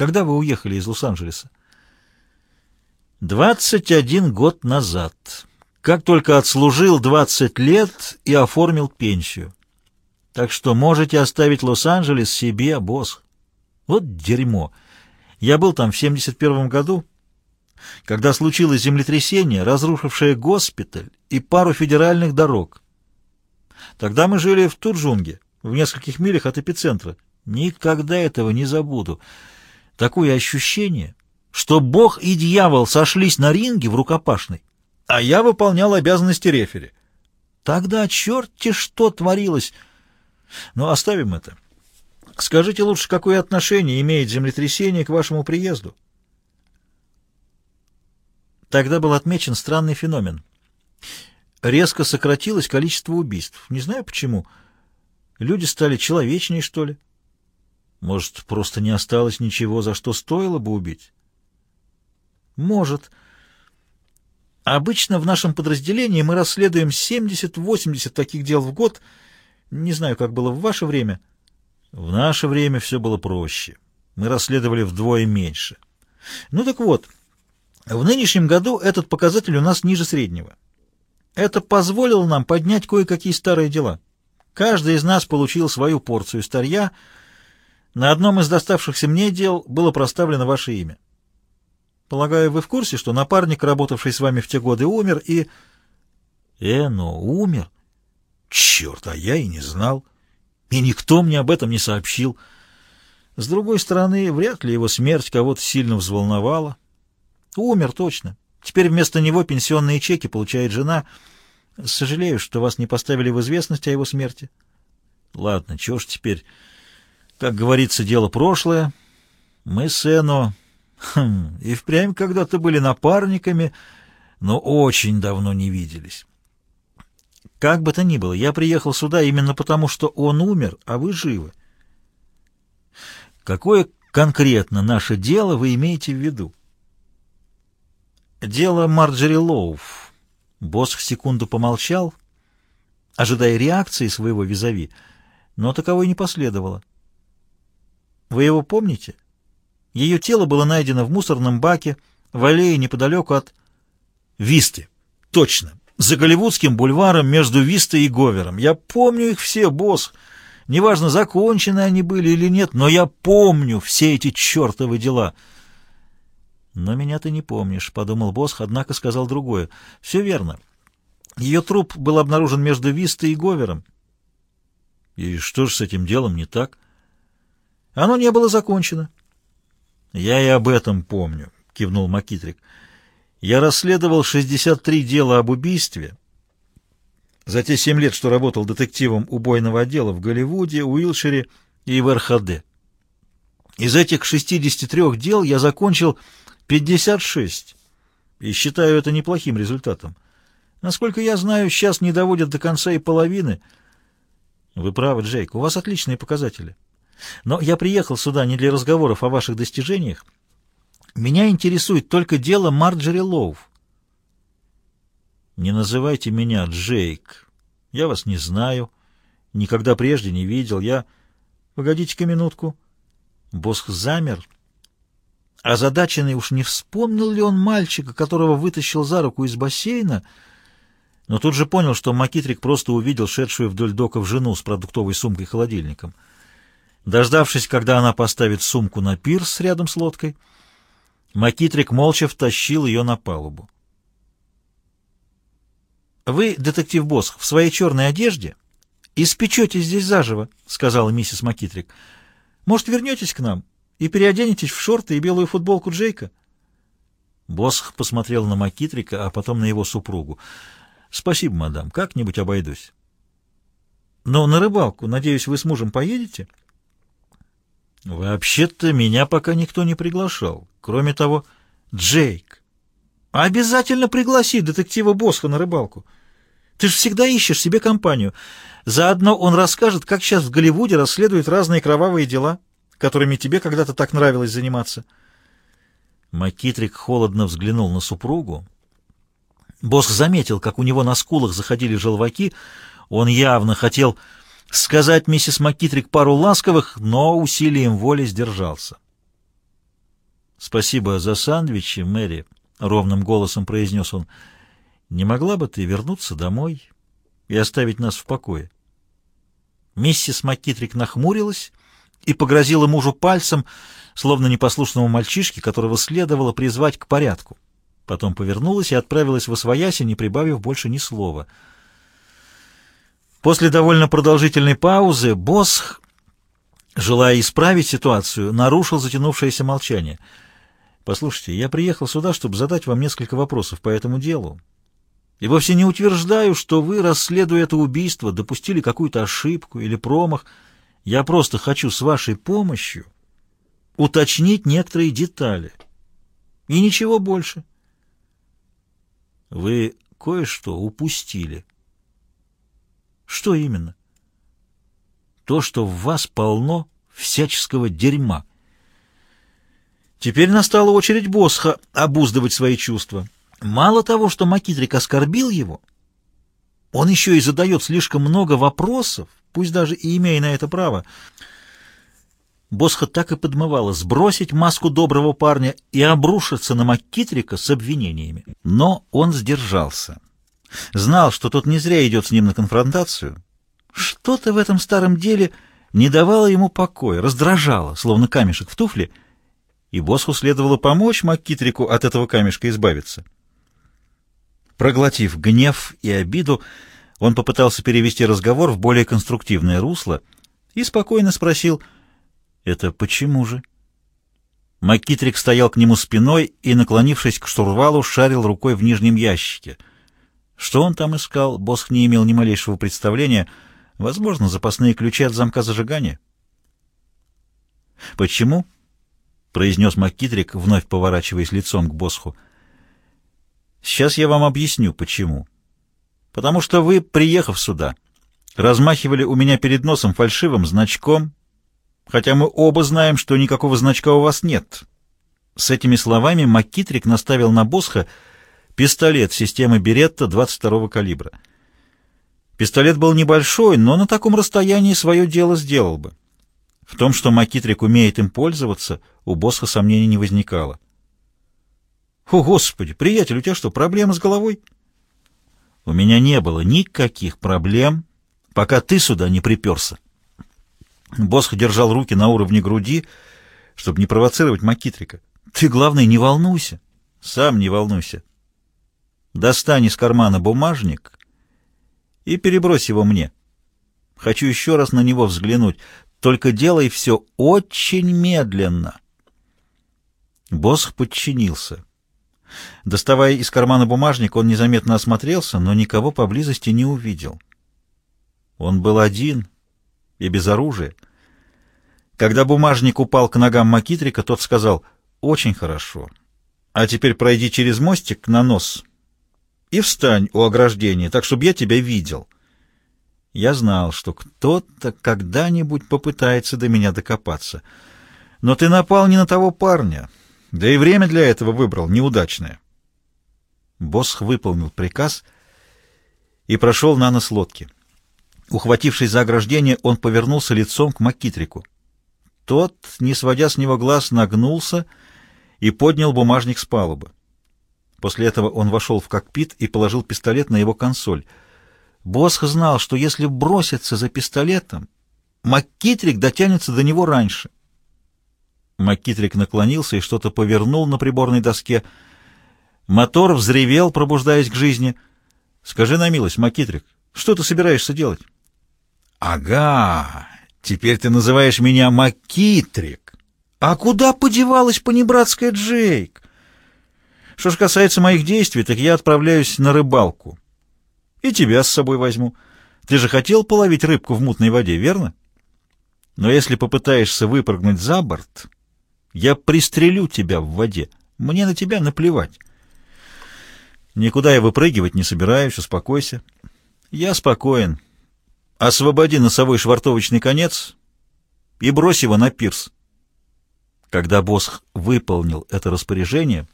Когда вы уехали из Лос-Анджелеса? 21 год назад. Как только отслужил 20 лет и оформил пенсию. Так что можете оставить Лос-Анджелес себе, босс. Вот дерьмо. Я был там в 71 году, когда случилось землетрясение, разрушившее госпиталь и пару федеральных дорог. Тогда мы жили в Турджунге, в нескольких милях от эпицентра. Никогда этого не забуду. Такое ощущение, что Бог и дьявол сошлись на ринге в рукопашной, а я выполнял обязанности рефери. Тогда черти что творилось. Но оставим это. Скажите лучше, какое отношение имеет землетрясение к вашему приезду? Тогда был отмечен странный феномен. Резко сократилось количество убийств. Не знаю почему. Люди стали человечнее, что ли? Может, просто не осталось ничего, за что стоило бы убить? Может. Обычно в нашем подразделении мы расследуем 70-80 таких дел в год. Не знаю, как было в ваше время. В наше время все было проще. Мы расследовали вдвое меньше. Ну так вот, в нынешнем году этот показатель у нас ниже среднего. Это позволило нам поднять кое-какие старые дела. Каждый из нас получил свою порцию старья. На одном из доставшихся мне дел было проставлено ваше имя. Полагаю, вы в курсе, что напарник, работавший с вами в те годы, умер и... Эно умер? Черт, а я и не знал. И никто мне об этом не сообщил. С другой стороны, вряд ли его смерть кого-то сильно взволновала. Умер точно. Теперь вместо него пенсионные чеки получает жена. Сожалею, что вас не поставили в известность о его смерти. Ладно, чего ж теперь? Как говорится, дело прошлое. Мы с Эно... Хм, и впрямь когда-то были напарниками, но очень давно не виделись. Как бы то ни было, я приехал сюда именно потому, что он умер, а вы живы. Какое конкретно наше дело вы имеете в виду? Дело Марджери Лоуф. Босс в секунду помолчал, ожидая реакции своего визави, но таковой не последовало. Вы его помните? Ее тело было найдено в мусорном баке в аллее неподалеку от Висты. Точно. За Голливудским бульваром между Вистой и Говером. Я помню их все, босс. Неважно, закончены они были или нет, но я помню все эти чертовы дела — «Но меня ты не помнишь», — подумал Босх, однако сказал другое. «Все верно. Ее труп был обнаружен между Вистой и Говером». «И что же с этим делом не так?» «Оно не было закончено». «Я и об этом помню», — кивнул Макитрик. «Я расследовал 63 дела об убийстве». За те семь лет, что работал детективом убойного отдела в Голливуде, Уилшире и в РХД. Из этих 63 дел я закончил 56. И считаю это неплохим результатом. Насколько я знаю, сейчас не доводят до конца и половины. Вы правы, Джейк, у вас отличные показатели. Но я приехал сюда не для разговоров о ваших достижениях. Меня интересует только дело Марджери Лоув. Не называйте меня Джейк. Я вас не знаю. Никогда прежде не видел. Я... Погодите-ка минутку. Босх замер Озадаченный уж не вспомнил ли он мальчика, которого вытащил за руку из бассейна, но тут же понял, что Макитрик просто увидел шедшую вдоль доков жену с продуктовой сумкой-холодильником. Дождавшись, когда она поставит сумку на пирс рядом с лодкой, Макитрик молча втащил ее на палубу. «Вы, детектив Босх, в своей черной одежде испечете здесь заживо», — сказала миссис Макитрик. «Может, вернетесь к нам? и переоденетесь в шорты и белую футболку Джейка?» Босх посмотрел на Макитрика, а потом на его супругу. «Спасибо, мадам, как-нибудь обойдусь». «Но на рыбалку, надеюсь, вы с мужем поедете?» «Вообще-то меня пока никто не приглашал. Кроме того, Джейк. Обязательно пригласи детектива Босха на рыбалку. Ты же всегда ищешь себе компанию. Заодно он расскажет, как сейчас в Голливуде расследуют разные кровавые дела» которыми тебе когда-то так нравилось заниматься. Макитрик холодно взглянул на супругу. Босс заметил, как у него на скулах заходили желваки. Он явно хотел сказать миссис Макитрик пару ласковых, но усилием воли сдержался. «Спасибо за сандвичи, Мэри», — ровным голосом произнес он. «Не могла бы ты вернуться домой и оставить нас в покое?» Миссис Маккитрик нахмурилась и погрозила мужу пальцем, словно непослушному мальчишке, которого следовало призвать к порядку. Потом повернулась и отправилась в Освояси, не прибавив больше ни слова. После довольно продолжительной паузы Босх, желая исправить ситуацию, нарушил затянувшееся молчание. «Послушайте, я приехал сюда, чтобы задать вам несколько вопросов по этому делу. И вовсе не утверждаю, что вы, расследуя это убийство, допустили какую-то ошибку или промах. Я просто хочу с вашей помощью уточнить некоторые детали. И ничего больше. Вы кое-что упустили. Что именно? То, что в вас полно всяческого дерьма. Теперь настала очередь Босха обуздывать свои чувства. Мало того, что Макитрик оскорбил его, он еще и задает слишком много вопросов, пусть даже и имея на это право. Босха так и подмывала сбросить маску доброго парня и обрушиться на Маккитрика с обвинениями. Но он сдержался. Знал, что тот не зря идет с ним на конфронтацию. Что-то в этом старом деле не давало ему покоя, раздражало, словно камешек в туфле, и Босху следовало помочь Маккитрику от этого камешка избавиться. Проглотив гнев и обиду, он попытался перевести разговор в более конструктивное русло и спокойно спросил, «Это почему же?» Макитрик стоял к нему спиной и, наклонившись к штурвалу, шарил рукой в нижнем ящике. Что он там искал, Босх не имел ни малейшего представления. Возможно, запасные ключи от замка зажигания. «Почему?» — произнес Макитрик, вновь поворачиваясь лицом к Босху. Сейчас я вам объясню, почему. Потому что вы, приехав сюда, размахивали у меня перед носом фальшивым значком, хотя мы оба знаем, что никакого значка у вас нет. С этими словами Маккитрик наставил на Босха пистолет системы Беретта 22-го калибра. Пистолет был небольшой, но на таком расстоянии свое дело сделал бы. В том, что Макитрик умеет им пользоваться, у Босха сомнений не возникало. «О, Господи, приятель, у тебя что, проблемы с головой?» «У меня не было никаких проблем, пока ты сюда не приперся». Босх держал руки на уровне груди, чтобы не провоцировать Макитрика. «Ты, главное, не волнуйся. Сам не волнуйся. Достань из кармана бумажник и перебрось его мне. Хочу еще раз на него взглянуть. Только делай все очень медленно». Босх подчинился. Доставая из кармана бумажник, он незаметно осмотрелся, но никого поблизости не увидел. Он был один и без оружия. Когда бумажник упал к ногам Макитрика, тот сказал «Очень хорошо. А теперь пройди через мостик на нос и встань у ограждения, так, чтобы я тебя видел». Я знал, что кто-то когда-нибудь попытается до меня докопаться. Но ты напал не на того парня». Да и время для этого выбрал неудачное. Босх выполнил приказ и прошел на нос лодки. Ухватившись за ограждение, он повернулся лицом к Макитрику. Тот, не сводя с него глаз, нагнулся и поднял бумажник с палубы. После этого он вошел в кокпит и положил пистолет на его консоль. Босх знал, что если броситься за пистолетом, Маккитрик дотянется до него раньше. Маккитрик наклонился и что-то повернул на приборной доске. Мотор взревел, пробуждаясь к жизни. «Скажи на милость, Маккитрик, что ты собираешься делать?» «Ага, теперь ты называешь меня Маккитрик. А куда подевалась понебратская Джейк? Что ж касается моих действий, так я отправляюсь на рыбалку. И тебя с собой возьму. Ты же хотел половить рыбку в мутной воде, верно? Но если попытаешься выпрыгнуть за борт...» Я пристрелю тебя в воде. Мне на тебя наплевать. Никуда я выпрыгивать не собираюсь, успокойся. Я спокоен. Освободи носовой швартовочный конец и брось его на пирс. Когда босс выполнил это распоряжение,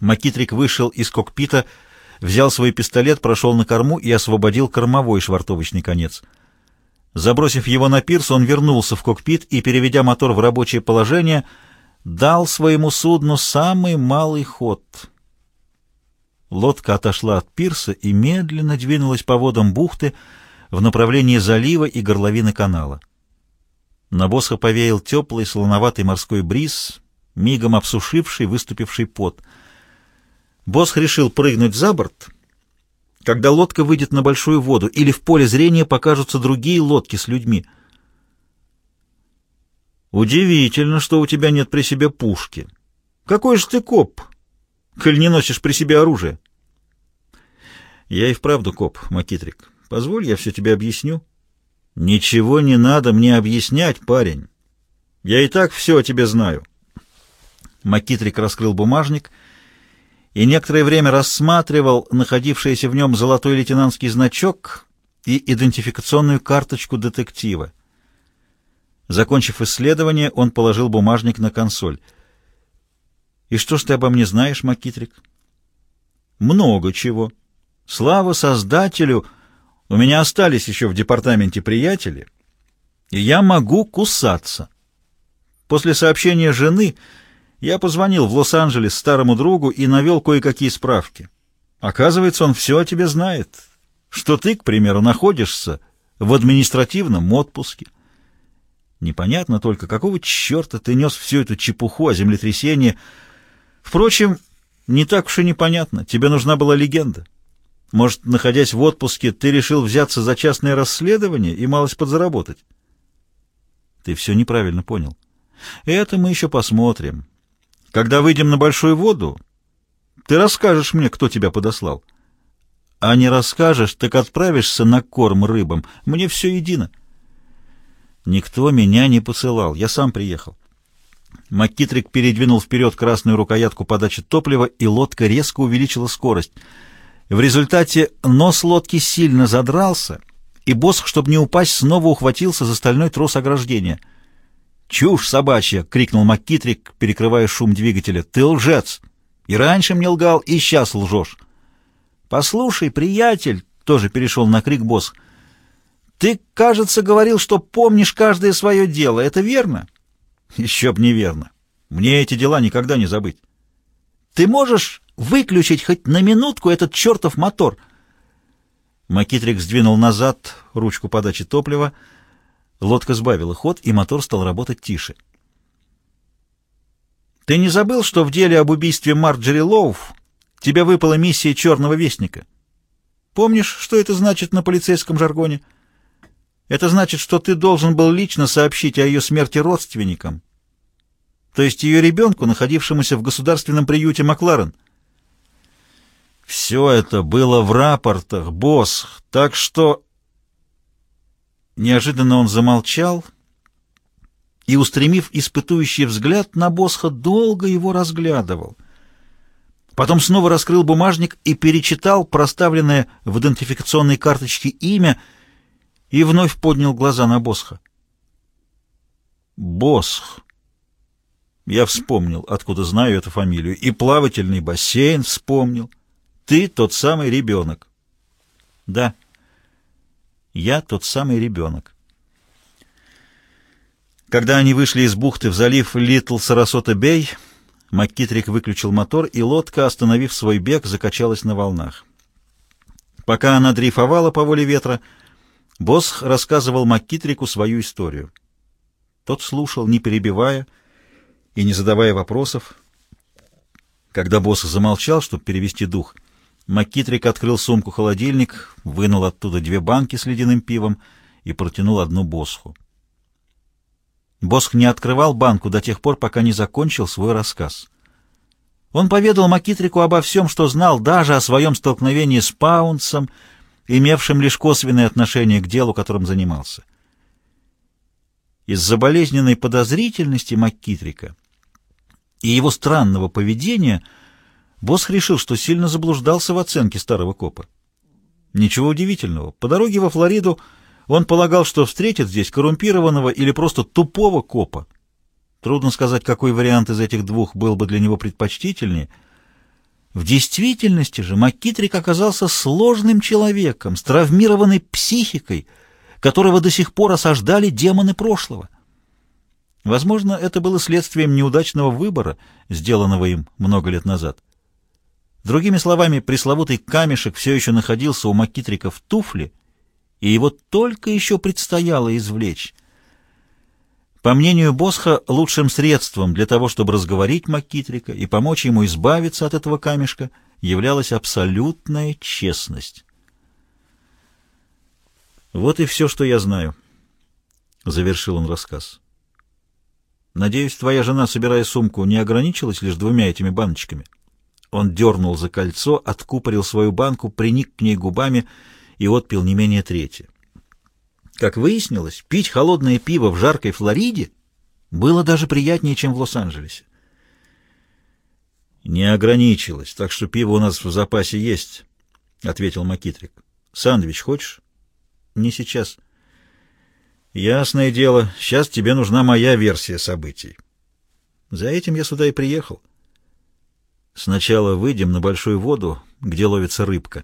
Макитрик вышел из кокпита, взял свой пистолет, прошел на корму и освободил кормовой швартовочный конец. Забросив его на пирс, он вернулся в кокпит и, переведя мотор в рабочее положение, дал своему судну самый малый ход. Лодка отошла от пирса и медленно двинулась по водам бухты в направлении залива и горловины канала. На Босха повеял теплый солоноватый морской бриз, мигом обсушивший выступивший пот. Босх решил прыгнуть за борт, когда лодка выйдет на большую воду или в поле зрения покажутся другие лодки с людьми. «Удивительно, что у тебя нет при себе пушки. Какой же ты коп, коль не носишь при себе оружие?» «Я и вправду коп, Макитрик. Позволь, я все тебе объясню». «Ничего не надо мне объяснять, парень. Я и так все о тебе знаю». Макитрик раскрыл бумажник и некоторое время рассматривал находившийся в нем золотой лейтенантский значок и идентификационную карточку детектива. Закончив исследование, он положил бумажник на консоль. «И что ж ты обо мне знаешь, Макитрик?» «Много чего. Слава Создателю!» У меня остались еще в департаменте приятели, и я могу кусаться. После сообщения жены я позвонил в Лос-Анджелес старому другу и навел кое-какие справки. Оказывается, он все о тебе знает, что ты, к примеру, находишься в административном отпуске. Непонятно только, какого черта ты нес всю эту чепуху о землетрясении. Впрочем, не так уж и непонятно. Тебе нужна была легенда. Может, находясь в отпуске, ты решил взяться за частное расследование и малость подзаработать? Ты все неправильно понял. Это мы еще посмотрим. Когда выйдем на большую воду, ты расскажешь мне, кто тебя подослал. А не расскажешь, так отправишься на корм рыбам. Мне все едино. Никто меня не посылал, я сам приехал. Маккитрик передвинул вперед красную рукоятку подачи топлива, и лодка резко увеличила скорость — в результате нос лодки сильно задрался, и Босх, чтобы не упасть, снова ухватился за стальной трос ограждения. «Чушь собачья!» — крикнул Маккитрик, перекрывая шум двигателя. «Ты лжец! И раньше мне лгал, и сейчас лжешь!» «Послушай, приятель!» — тоже перешел на крик Босх. «Ты, кажется, говорил, что помнишь каждое свое дело. Это верно?» «Еще б неверно. Мне эти дела никогда не забыть». «Ты можешь выключить хоть на минутку этот чертов мотор. Макитрик сдвинул назад ручку подачи топлива. Лодка сбавила ход, и мотор стал работать тише. «Ты не забыл, что в деле об убийстве Марджери Лоуф тебе выпала миссия Черного Вестника? Помнишь, что это значит на полицейском жаргоне? Это значит, что ты должен был лично сообщить о ее смерти родственникам, то есть ее ребенку, находившемуся в государственном приюте Макларен». Все это было в рапортах, босс, так что... Неожиданно он замолчал и, устремив испытующий взгляд на Босха, долго его разглядывал. Потом снова раскрыл бумажник и перечитал проставленное в идентификационной карточке имя и вновь поднял глаза на Босха. Босх. Я вспомнил, откуда знаю эту фамилию, и плавательный бассейн вспомнил. Ты тот самый ребенок. Да, я тот самый ребенок. Когда они вышли из бухты в залив Литл Сарасота-Бей, Маккитрик выключил мотор, и лодка, остановив свой бег, закачалась на волнах. Пока она дрейфовала по воле ветра, Босх рассказывал Маккитрику свою историю. Тот слушал, не перебивая и не задавая вопросов. Когда Босх замолчал, чтобы перевести дух — Макитрик открыл сумку-холодильник, вынул оттуда две банки с ледяным пивом и протянул одну Босху. Босх не открывал банку до тех пор, пока не закончил свой рассказ. Он поведал Макитрику обо всем, что знал, даже о своем столкновении с Паунсом, имевшим лишь косвенное отношение к делу, которым занимался. Из-за болезненной подозрительности Маккитрика и его странного поведения – Босс решил, что сильно заблуждался в оценке старого копа. Ничего удивительного. По дороге во Флориду он полагал, что встретит здесь коррумпированного или просто тупого копа. Трудно сказать, какой вариант из этих двух был бы для него предпочтительнее. В действительности же Маккитрик оказался сложным человеком, с травмированной психикой, которого до сих пор осаждали демоны прошлого. Возможно, это было следствием неудачного выбора, сделанного им много лет назад. Другими словами, пресловутый камешек все еще находился у Макитрика в туфле, и его только еще предстояло извлечь. По мнению Босха, лучшим средством для того, чтобы разговорить Макитрика и помочь ему избавиться от этого камешка, являлась абсолютная честность. «Вот и все, что я знаю», — завершил он рассказ. «Надеюсь, твоя жена, собирая сумку, не ограничилась лишь двумя этими баночками?» Он дернул за кольцо, откупорил свою банку, приник к ней губами и отпил не менее трети. Как выяснилось, пить холодное пиво в жаркой Флориде было даже приятнее, чем в Лос-Анджелесе. «Не ограничилось, так что пиво у нас в запасе есть», — ответил Макитрик. «Сандвич хочешь?» «Не сейчас». «Ясное дело, сейчас тебе нужна моя версия событий. За этим я сюда и приехал». Сначала выйдем на большую воду, где ловится рыбка.